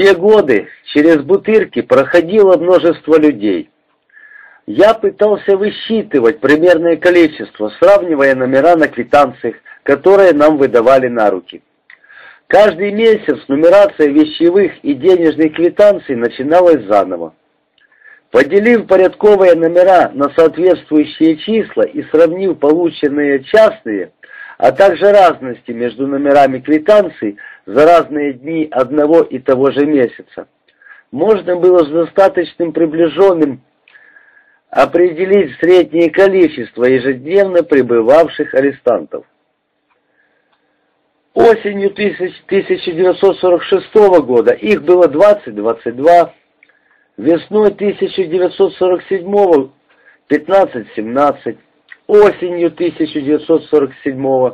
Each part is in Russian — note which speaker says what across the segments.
Speaker 1: те годы через Бутырки проходило множество людей. Я пытался высчитывать примерное количество, сравнивая номера на квитанциях, которые нам выдавали на руки. Каждый месяц нумерация вещевых и денежных квитанций начиналась заново. Поделив порядковые номера на соответствующие числа и сравнив полученные частные, а также разности между номерами квитанций за разные дни одного и того же месяца, можно было с достаточным приближенным определить среднее количество ежедневно пребывавших арестантов. Осенью 1946 года их было 20-22, весной 1947 15-17, осенью 1947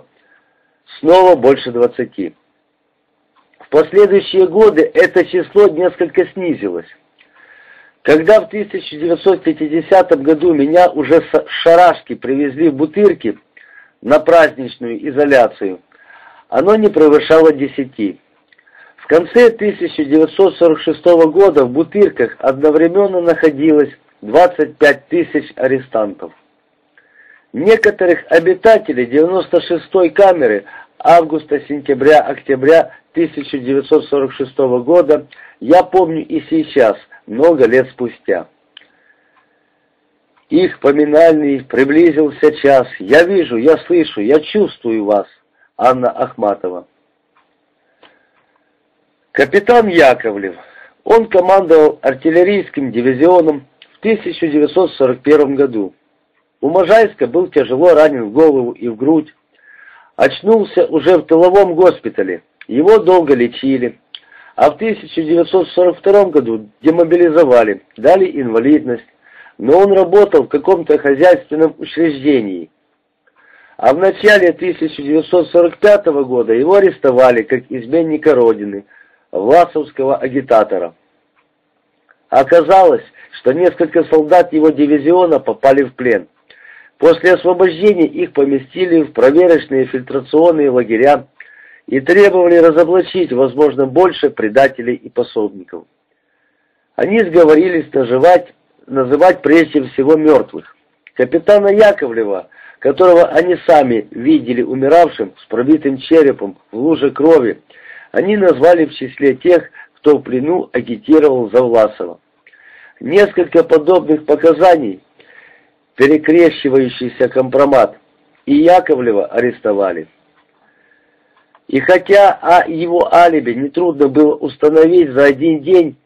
Speaker 1: снова больше 20. В последующие годы это число несколько снизилось. Когда в 1950 году меня уже с Шарашки привезли в Бутырки на праздничную изоляцию, оно не превышало десяти. В конце 1946 года в Бутырках одновременно находилось 25 тысяч арестантов. Некоторых обитателей 96-й камеры августа-сентября-октября 1946 года я помню и сейчас, много лет спустя. Их поминальный приблизился час. Я вижу, я слышу, я чувствую вас. Анна Ахматова. Капитан Яковлев. Он командовал артиллерийским дивизионом в 1941 году. У Можайска был тяжело ранен в голову и в грудь. Очнулся уже в тыловом госпитале. Его долго лечили. А в 1942 году демобилизовали, дали инвалидность. Но он работал в каком-то хозяйственном учреждении – а в начале 1945 года его арестовали как изменника Родины, власовского агитатора. Оказалось, что несколько солдат его дивизиона попали в плен. После освобождения их поместили в проверочные фильтрационные лагеря и требовали разоблачить, возможно, больше предателей и пособников. Они сговорились наживать, называть прежде всего мертвых. Капитана Яковлева которого они сами видели умиравшим с пробитым черепом в луже крови, они назвали в числе тех, кто в плену агитировал за Власова. Несколько подобных показаний, перекрещивающийся компромат, и Яковлева арестовали. И хотя о его алиби нетрудно было установить за один день,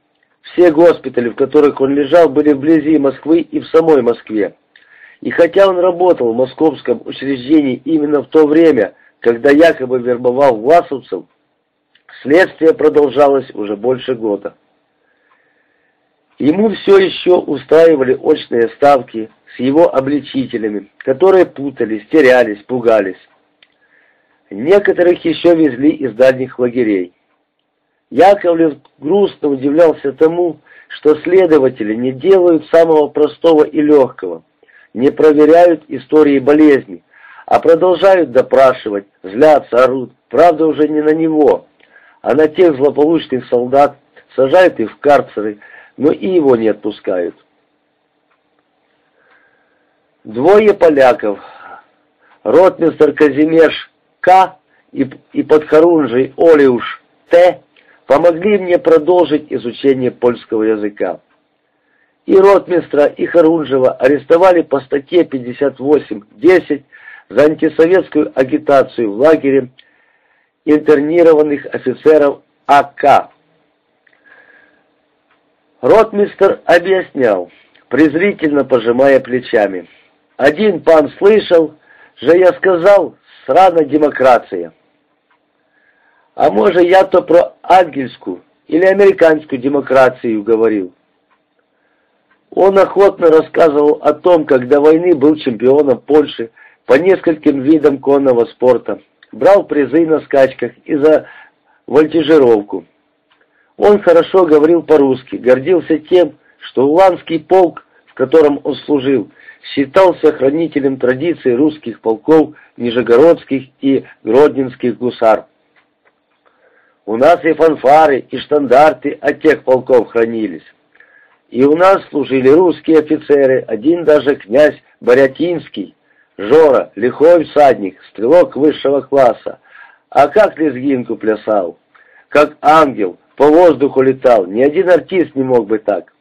Speaker 1: все госпитали, в которых он лежал, были вблизи Москвы и в самой Москве. И хотя он работал в московском учреждении именно в то время, когда якобы вербовал власовцев, следствие продолжалось уже больше года. Ему все еще устраивали очные ставки с его обличителями, которые путались, терялись, пугались. Некоторых еще везли из дальних лагерей. Яковлев грустно удивлялся тому, что следователи не делают самого простого и легкого – не проверяют истории болезни, а продолжают допрашивать, злятся, орут, правда уже не на него, а на тех злополучных солдат, сажают их в карцеры, но и его не отпускают. Двое поляков, ротмистер Казимеш К. и, и подхорунжий Олиуш Т. помогли мне продолжить изучение польского языка и ротмистра, и Харунжева арестовали по статье 58.10 за антисоветскую агитацию в лагере интернированных офицеров АК. Ротмистр объяснял, презрительно пожимая плечами. Один пан слышал, же я сказал, срана демократия. А может я то про ангельскую или американскую демократию говорил. Он охотно рассказывал о том, как до войны был чемпионом Польши по нескольким видам конного спорта, брал призы на скачках и за вольтежировку. Он хорошо говорил по-русски, гордился тем, что Уланский полк, в котором он служил, считался хранителем традиций русских полков Нижегородских и Гродненских гусар. У нас и фанфары, и штандарты от тех полков хранились. И у нас служили русские офицеры, один даже князь Борятинский, Жора, лихой всадник, стрелок высшего класса. А как лезгинку плясал, как ангел, по воздуху летал, ни один артист не мог бы так.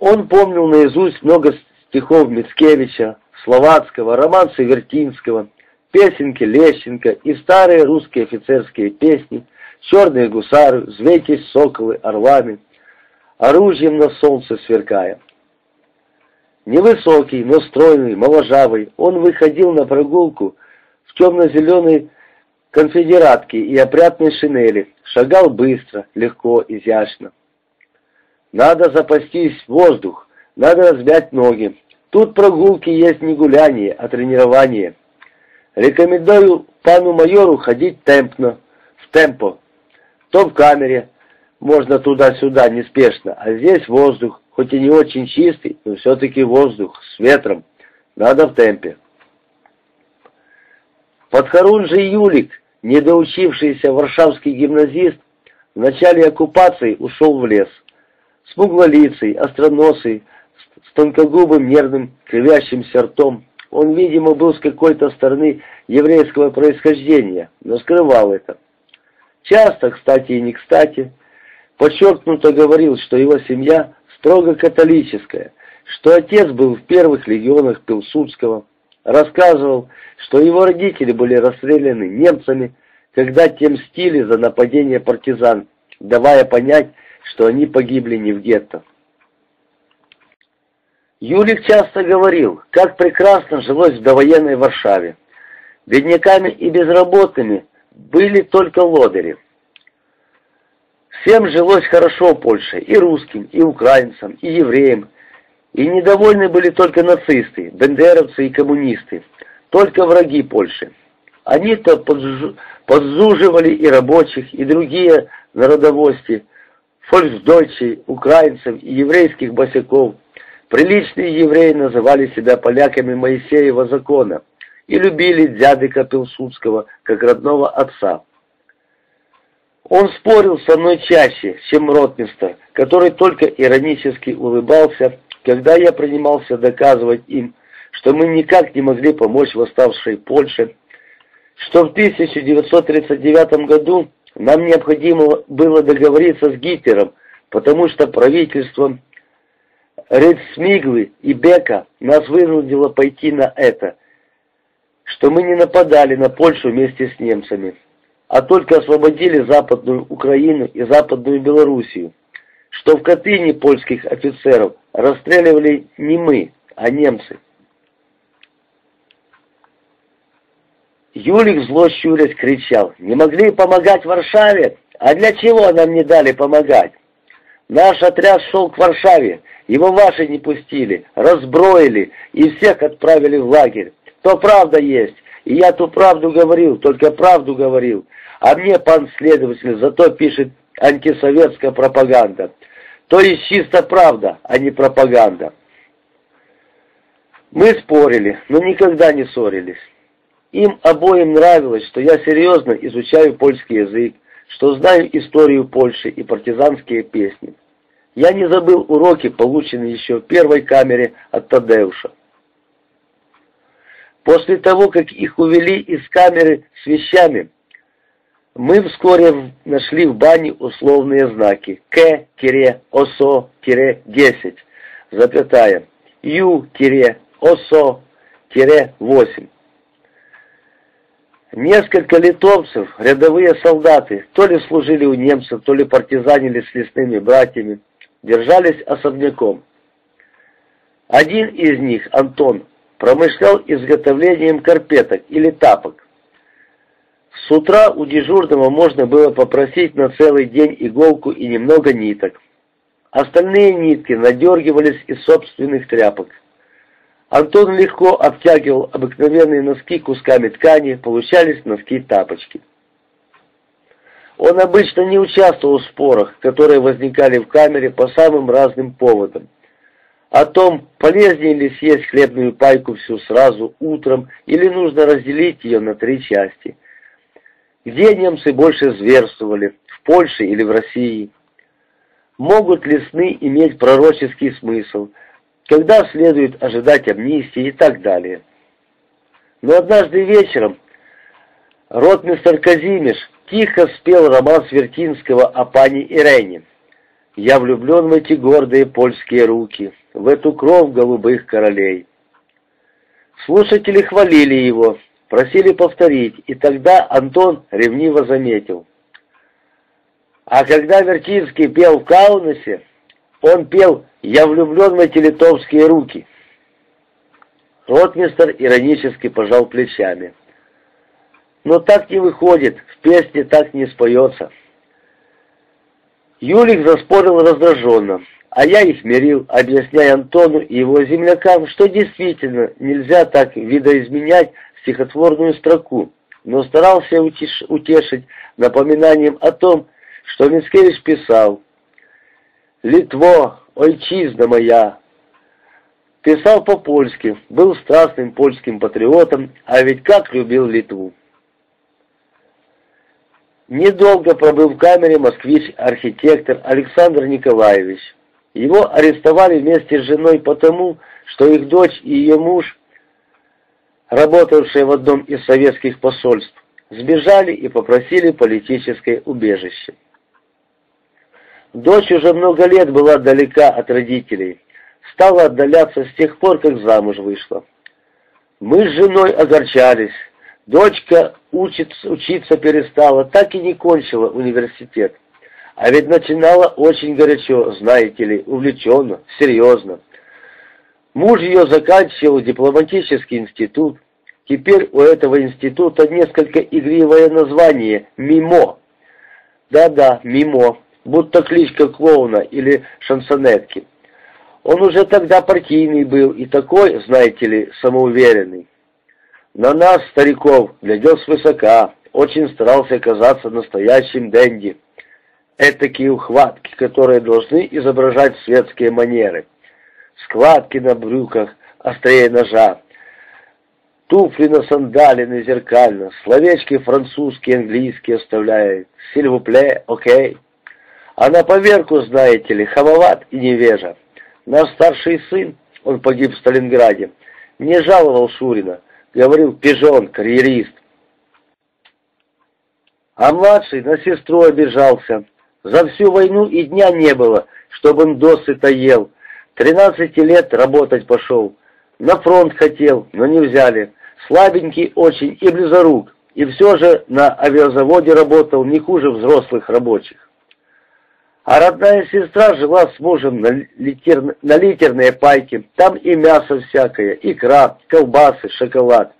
Speaker 1: Он помнил наизусть много стихов Мицкевича, Словацкого, романсы Вертинского, песенки Лещенко и старые русские офицерские песни, черные гусары, взвейтесь соколы орлами, оружием на солнце сверкая. Невысокий, но стройный, моложавый, он выходил на прогулку в темно-зеленой конфедератке и опрятной шинели, шагал быстро, легко, изящно. Надо запастись воздух, надо размять ноги. Тут прогулки есть не гуляние, а тренирование. Рекомендую пану майору ходить темпно, в темпо. То в камере, можно туда-сюда неспешно, а здесь воздух, хоть и не очень чистый, но все-таки воздух, с ветром. Надо в темпе. Подхорунжий Юлик, недоучившийся варшавский гимназист, в начале оккупации ушел в лес. Смуглолицый, остроносый, с тонкогубым нервным кривящимся ртом. Он, видимо, был с какой-то стороны еврейского происхождения, но скрывал это. Часто, кстати и не кстати, подчеркнуто говорил, что его семья строго католическая, что отец был в первых легионах Пилсудского, рассказывал, что его родители были расстреляны немцами, когда те мстили за нападение партизан, давая понять, что они погибли не в гетто. Юлик часто говорил, как прекрасно жилось в довоенной Варшаве. Бедняками и безработными были только лодыри. Всем жилось хорошо в Польше, и русским, и украинцам, и евреям, и недовольны были только нацисты, бендеровцы и коммунисты, только враги Польши. Они-то подзуживали и рабочих, и другие народовости, фольксдойчей, украинцев и еврейских босяков. Приличные евреи называли себя поляками Моисеева закона и любили дядыка Пилсудского как родного отца. Он спорил со мной чаще, чем ротмистер, который только иронически улыбался, когда я принимался доказывать им, что мы никак не могли помочь восставшей Польше, что в 1939 году нам необходимо было договориться с Гитлером, потому что правительство Рейдсмиглы и Бека нас вынудило пойти на это, что мы не нападали на Польшу вместе с немцами, а только освободили Западную Украину и Западную Белоруссию, что в Катыни польских офицеров расстреливали не мы, а немцы. Юлик зло щурясь кричал, «Не могли помогать Варшаве? А для чего нам не дали помогать? Наш отряд шел к Варшаве, его ваши не пустили, разброили и всех отправили в лагерь. То правда есть, и я ту правду говорил, только правду говорил. А мне пан следователь зато пишет антисоветская пропаганда. То есть чисто правда, а не пропаганда. Мы спорили, но никогда не ссорились. Им обоим нравилось, что я серьезно изучаю польский язык, что знаю историю Польши и партизанские песни. Я не забыл уроки, полученные еще в первой камере от Тадеуша. После того, как их увели из камеры с вещами, мы вскоре нашли в бане условные знаки К-ОСО-10, запятая, Ю-ОСО-8. Несколько литовцев, рядовые солдаты, то ли служили у немцев, то ли партизанили с лесными братьями, держались особняком. Один из них, Антон, промышлял изготовлением карпеток или тапок. С утра у дежурного можно было попросить на целый день иголку и немного ниток. Остальные нитки надергивались из собственных тряпок. Антон легко обтягивал обыкновенные носки кусками ткани, получались носки-тапочки. Он обычно не участвовал в спорах, которые возникали в камере по самым разным поводам. О том, полезнее ли съесть хлебную пайку всю сразу, утром, или нужно разделить ее на три части. Где немцы больше зверствовали, в Польше или в России? Могут ли сны иметь пророческий смысл, когда следует ожидать амнистии и так далее? Но однажды вечером ротмистер Казимиш тихо спел роман Свертинского о пане Ирене. «Я влюблен в эти гордые польские руки, в эту кровь голубых королей». Слушатели хвалили его, просили повторить, и тогда Антон ревниво заметил. А когда Вертинский пел в Каунасе, он пел «Я влюблен в эти литовские руки». Ротмистер иронически пожал плечами. Но так не выходит, в песне так не споется. Юлик заспорил раздраженно, а я их мирил, объясняя Антону и его землякам, что действительно нельзя так видоизменять стихотворную строку, но старался утеш утешить напоминанием о том, что Мицкевич писал «Литво, ойчизна моя». Писал по-польски, был страстным польским патриотом, а ведь как любил Литву. Недолго пробыл в камере москвич-архитектор Александр Николаевич. Его арестовали вместе с женой потому, что их дочь и ее муж, работавшие в одном из советских посольств, сбежали и попросили политическое убежище. Дочь уже много лет была далека от родителей, стала отдаляться с тех пор, как замуж вышла. Мы с женой огорчались, Дочка учится, учиться перестала, так и не кончила университет. А ведь начинала очень горячо, знаете ли, увлеченно, серьезно. Муж ее заканчивал дипломатический институт. Теперь у этого института несколько игривое название «МИМО». Да-да, «МИМО», будто кличка клоуна или шансонетки. Он уже тогда партийный был и такой, знаете ли, самоуверенный. На нас, стариков, глядел свысока, очень старался казаться настоящим денди. Этакие ухватки, которые должны изображать светские манеры. Складки на брюках, острее ножа. Туфли на сандалины зеркально, словечки французские, английские оставляет. Сильвупле, окей. А на поверку, знаете ли, хамоват и невежа. Наш старший сын, он погиб в Сталинграде, не жаловал Шурина, говорил пижон, карьерист. А младший на сестру обижался. За всю войну и дня не было, чтобы он досыта ел. Тринадцати лет работать пошел. На фронт хотел, но не взяли. Слабенький очень и близорук. И все же на авиазаводе работал не хуже взрослых рабочих. А родная сестра жила с мужем на, литер... на литерные пайки. Там и мясо всякое, икра, колбасы, шоколад.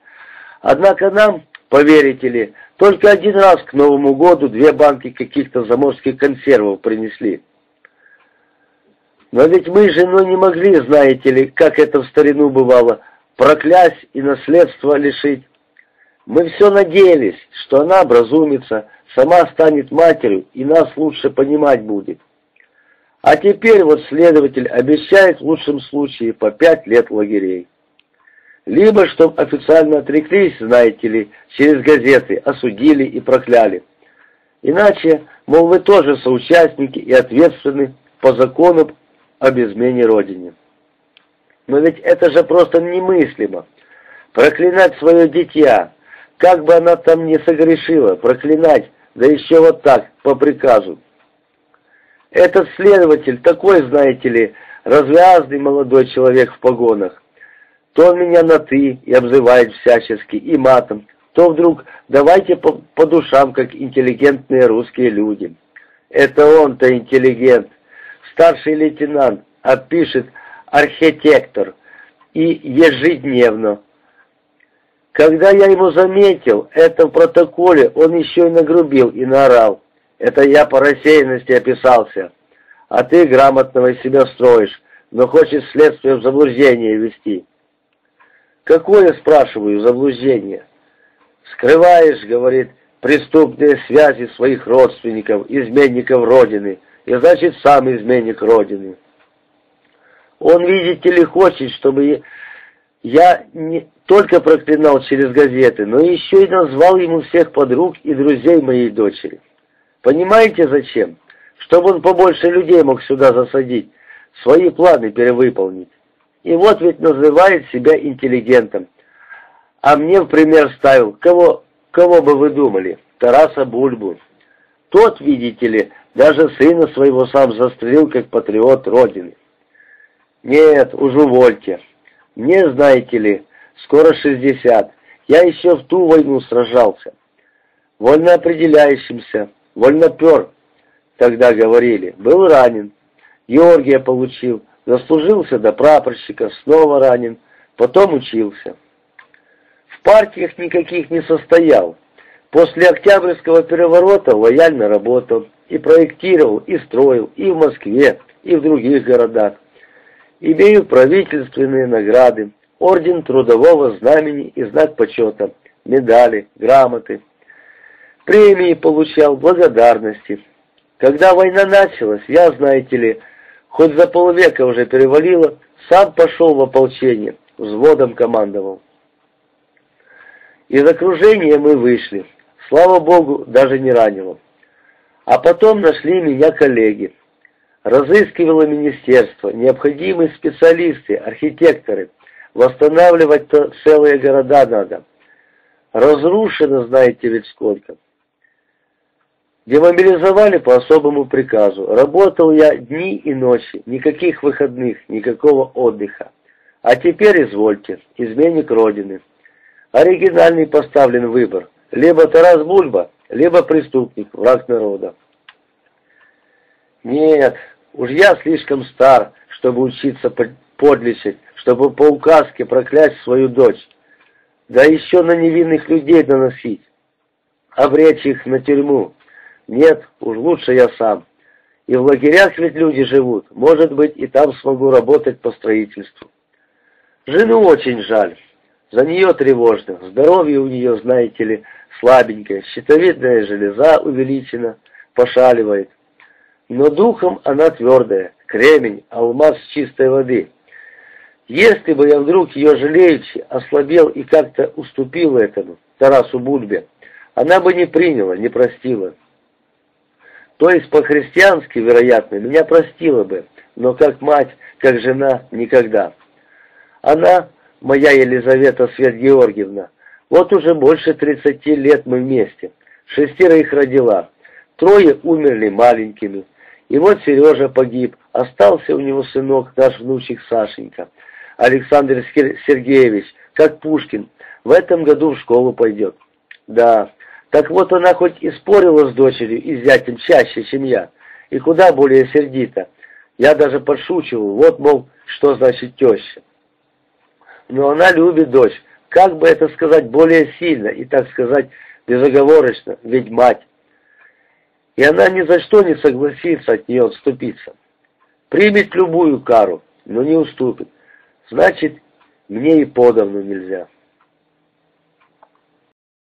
Speaker 1: Однако нам, поверите ли, только один раз к Новому году две банки каких-то заморских консервов принесли. Но ведь мы с женой не могли, знаете ли, как это в старину бывало, проклясть и наследство лишить. Мы все надеялись, что она образумится, сама станет матерью и нас лучше понимать будет. А теперь вот следователь обещает в лучшем случае по пять лет лагерей. Либо, чтобы официально отреклись, знаете ли, через газеты, осудили и прокляли. Иначе, мол, вы тоже соучастники и ответственны по закону об измене Родине. Но ведь это же просто немыслимо. Проклинать свое дитя, как бы она там ни согрешила, проклинать, да еще вот так, по приказу. Этот следователь такой, знаете ли, развязный молодой человек в погонах. То меня на «ты» и обзывает всячески, и матом, то вдруг давайте по, по душам, как интеллигентные русские люди. Это он-то интеллигент. Старший лейтенант, а пишет архитектор. И ежедневно. Когда я ему заметил, это в протоколе, он еще и нагрубил и наорал. Это я по рассеянности описался. А ты грамотного из себя строишь, но хочешь следствие в заблуждение вести. Какое, спрашиваю, заблуждение? Скрываешь, говорит, преступные связи своих родственников, изменников Родины, и значит сам изменник Родины. Он, видите ли, хочет, чтобы Я не только проклинал через газеты, но еще и назвал ему всех подруг и друзей моей дочери. Понимаете зачем? Чтобы он побольше людей мог сюда засадить, свои планы перевыполнить. И вот ведь называет себя интеллигентом. А мне в пример ставил, кого, кого бы вы думали, Тараса Бульбу. Тот, видите ли, даже сына своего сам застрелил, как патриот Родины. Нет, уж увольте. Мне, знаете ли, скоро шестьдесят. Я еще в ту войну сражался. Вольно определяющимся, вольно пер, тогда говорили. Был ранен. Георгия получил. Заслужился до прапорщика, снова ранен. Потом учился. В партиях никаких не состоял. После Октябрьского переворота лояльно работал. И проектировал, и строил, и в Москве, и в других городах. Имею правительственные награды, орден трудового знамени и знак почета, медали, грамоты. Премии получал, благодарности. Когда война началась, я, знаете ли, хоть за полвека уже перевалило, сам пошел в ополчение, взводом командовал. Из окружения мы вышли. Слава Богу, даже не ранило. А потом нашли меня коллеги. Разыскивало министерство, необходимые специалисты, архитекторы. Восстанавливать-то целые города надо. Разрушено, знаете ведь сколько. Демобилизовали по особому приказу. Работал я дни и ночи, никаких выходных, никакого отдыха. А теперь извольте, изменник Родины. Оригинальный поставлен выбор. Либо Тарас Бульба, либо преступник, враг народа. Нет, уж я слишком стар, чтобы учиться подлечить, чтобы по указке проклясть свою дочь, да еще на невинных людей доносить, обречь их на тюрьму. Нет, уж лучше я сам. И в лагерях ведь люди живут, может быть, и там смогу работать по строительству. Жену очень жаль, за нее тревожно, здоровье у нее, знаете ли, слабенькое, щитовидная железа увеличена, пошаливает. Но духом она твердая, кремень, алмаз чистой воды. Если бы я вдруг ее жалеючи ослабел и как-то уступил этому, Тарасу Бульбе, она бы не приняла, не простила. То есть по-христиански, вероятно, меня простила бы, но как мать, как жена, никогда. Она, моя Елизавета Свет Георгиевна, вот уже больше тридцати лет мы вместе, шестеро их родила, трое умерли маленькими, и вот Сережа погиб, остался у него сынок, наш внучек Сашенька, Александр Сергеевич, как Пушкин, в этом году в школу пойдет. Да, так вот она хоть и спорила с дочерью и зятем чаще, чем я, и куда более сердито. Я даже подшучивал, вот, мол, что значит теща. Но она любит дочь, как бы это сказать, более сильно и, так сказать, безоговорочно, ведь мать и она ни за что не согласится от нее отступиться. Примет любую кару, но не уступит. Значит, мне и подавно нельзя.